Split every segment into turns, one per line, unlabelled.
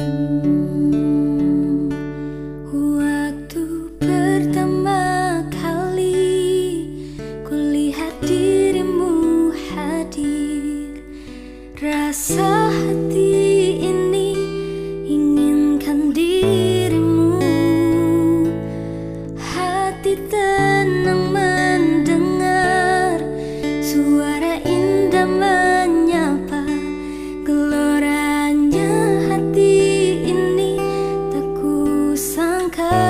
Rasa kusangka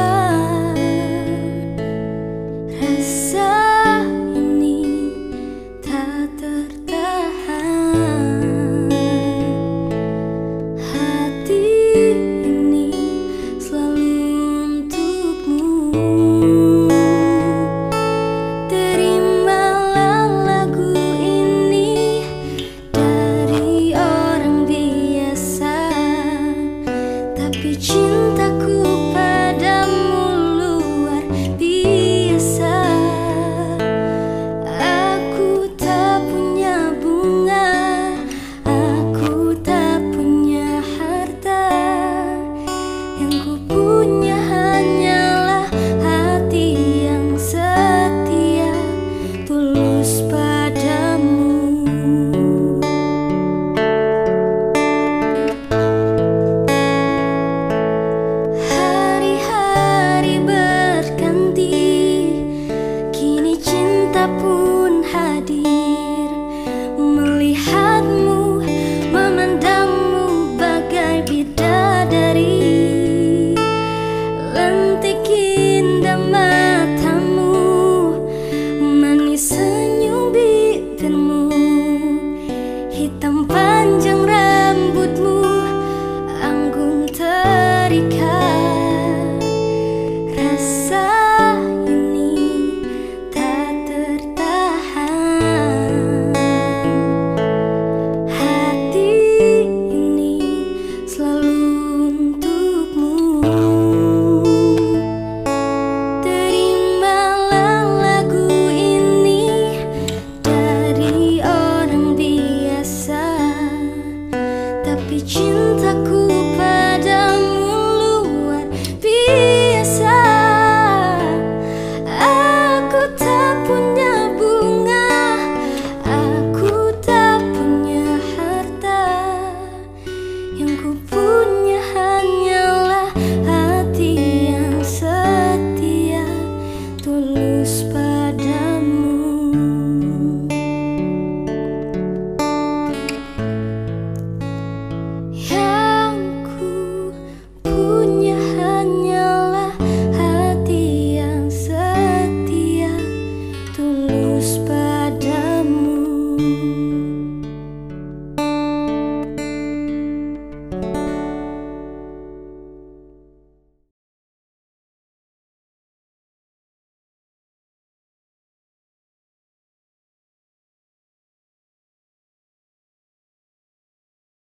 nada